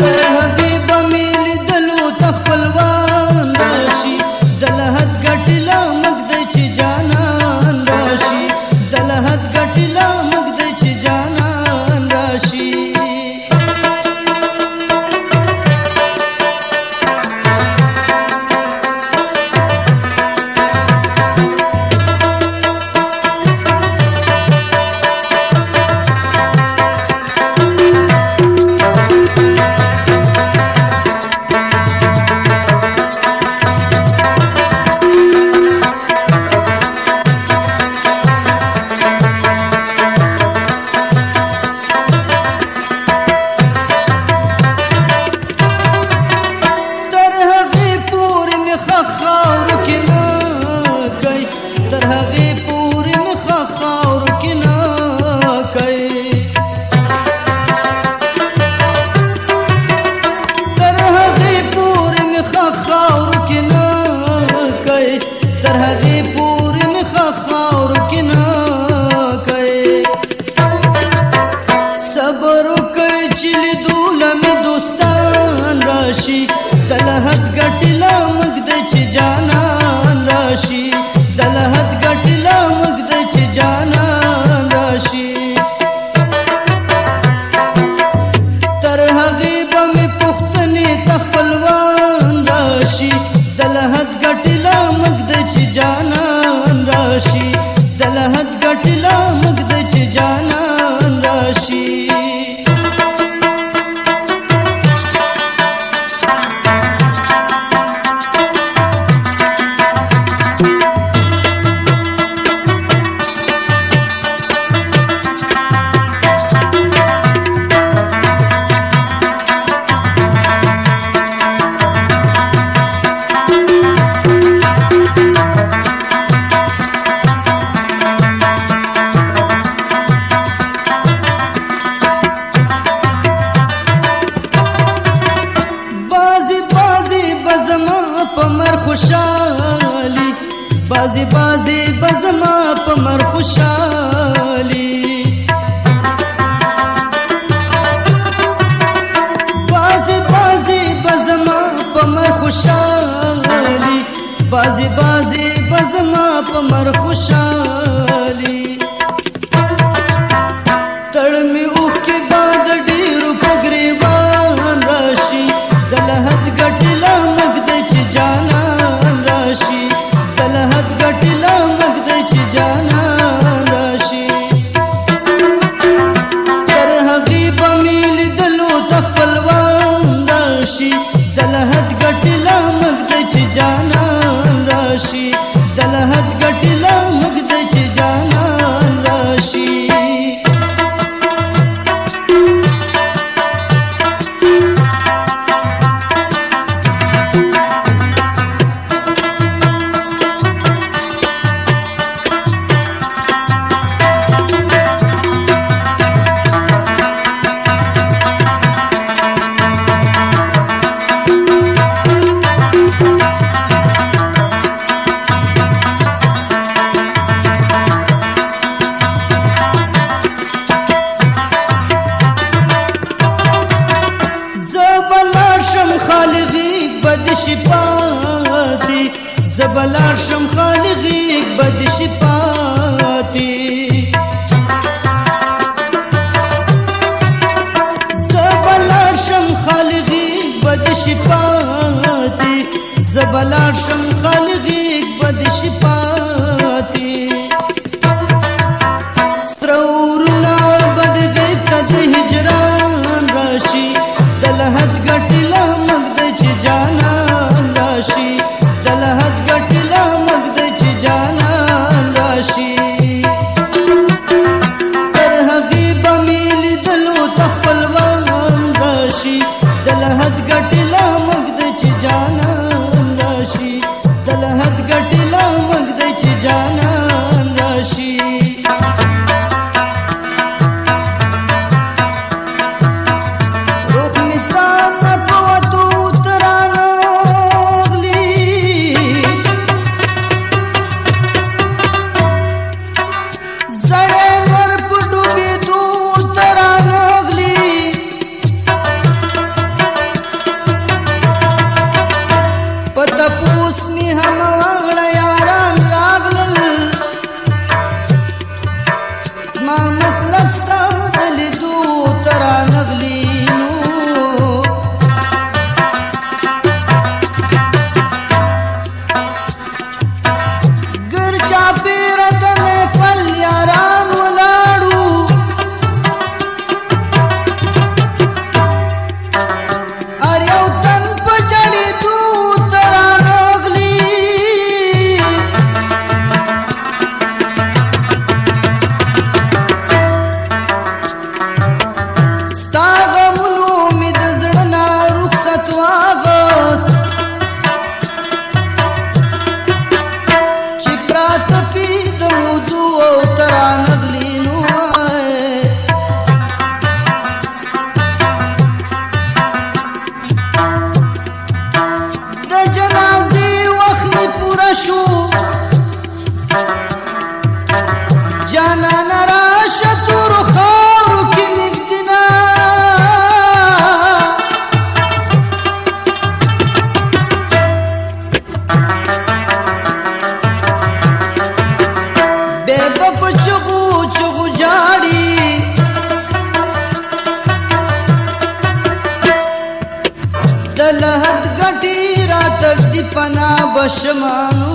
तेरा ګټلو مګد چې جانا دې بزما په مر خوشالي تړ می اوخ کې باد ډیر په غریبان راشي د لحد غټلا مګد چې جانان راشي د لحد غټلا مګد چې جانان راشي تر هغه په میل دلو تخپلوان راشي د لحد غټلا مګد چې جانان د لحد غټي را تک دی پنا بشمانو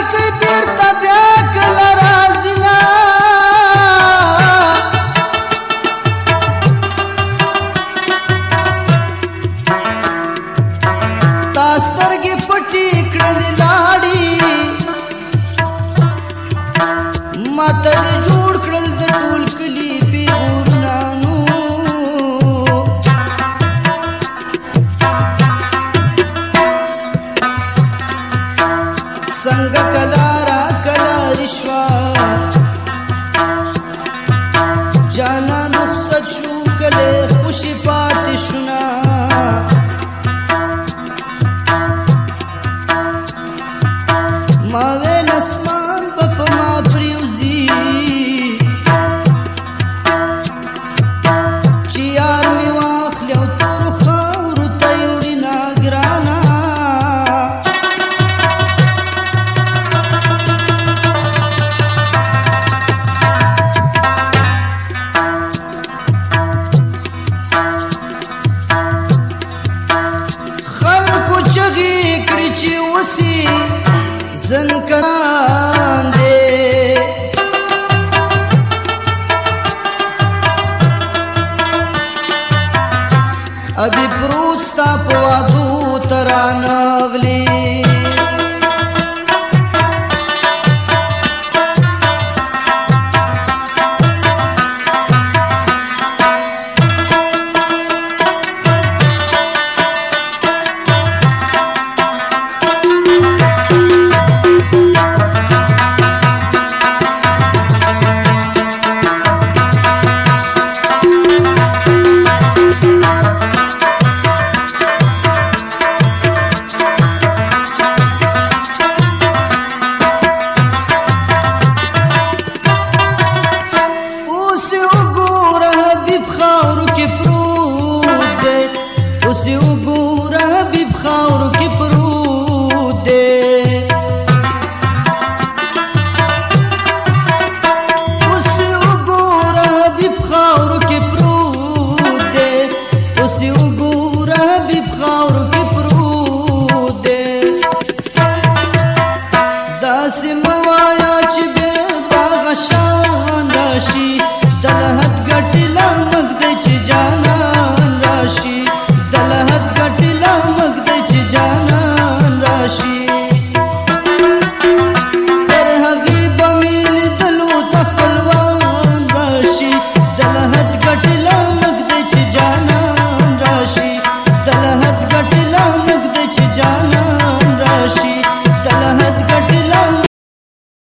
ورک بیرته بیا کله اوس یو ګور حبیب خاور کې پر